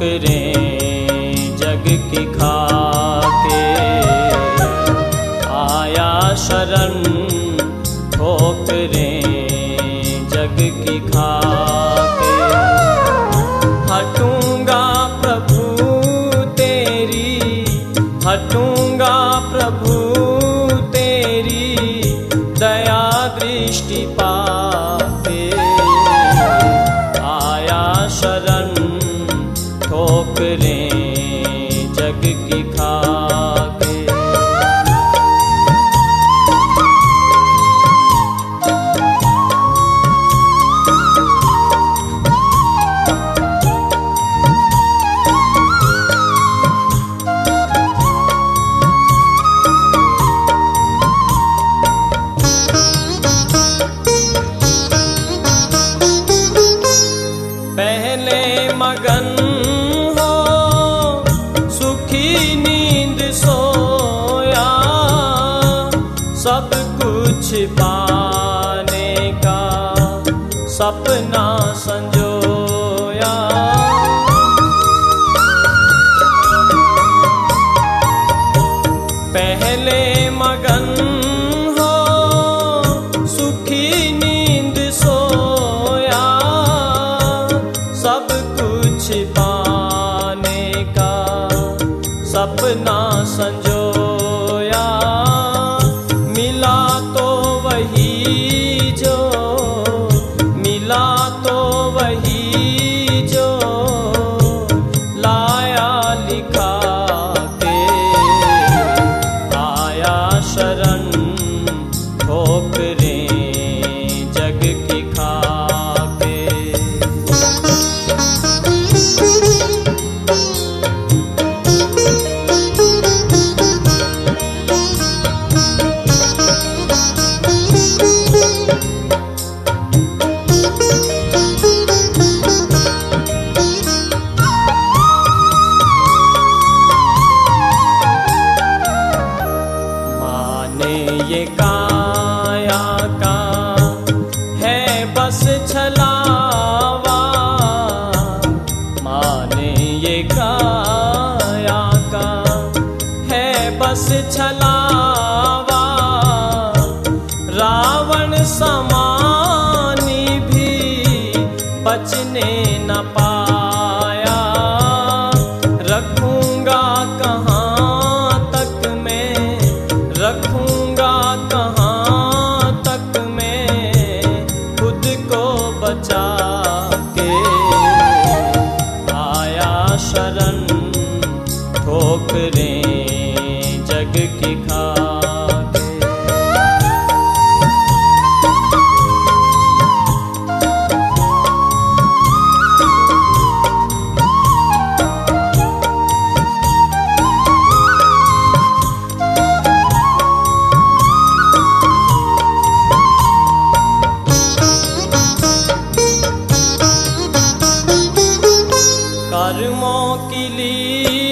ठोकरें जग की खाके। आया शरण ठोकरें पाने का सपना संजोया। पहले मगन हो, सुखी नींद सोया। सब कुछ पाने का सपना संजोया छलावा। रावण समानी भी बचने न पाया। रखूँगा कहाँ तक मैं? रखूँगा कहाँ तक मैं? खुद को बचा के आया शरण ठोकरें। जग की खाके कर्मों की लीला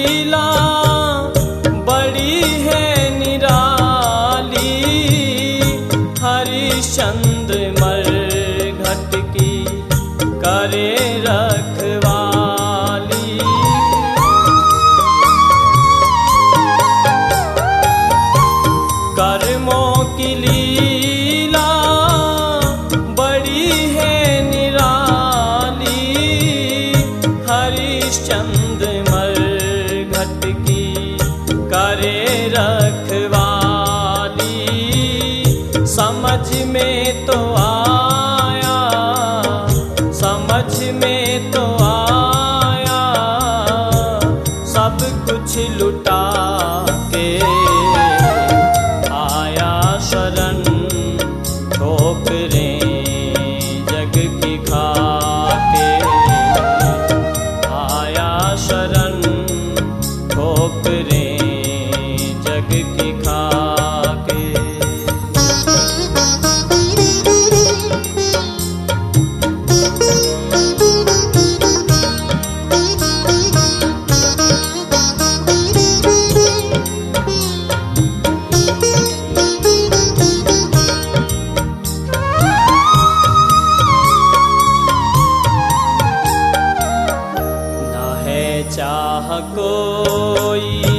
करे रखवाली। कर्मों की लीला बड़ी है निराली। हरिश्चंद्र मर घट की करे रखवाली। समझ में तो आया जग की खाके। चाह कोई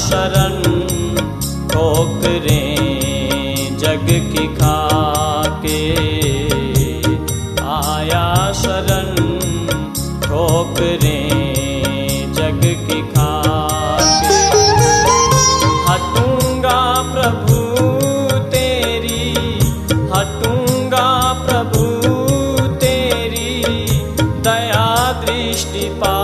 शरण ठोकरे जग की खाके। आया शरण ठोकरे जग की खाके। हटूँगा प्रभु तेरी, हटूँगा प्रभु तेरी, दया दृष्टि पा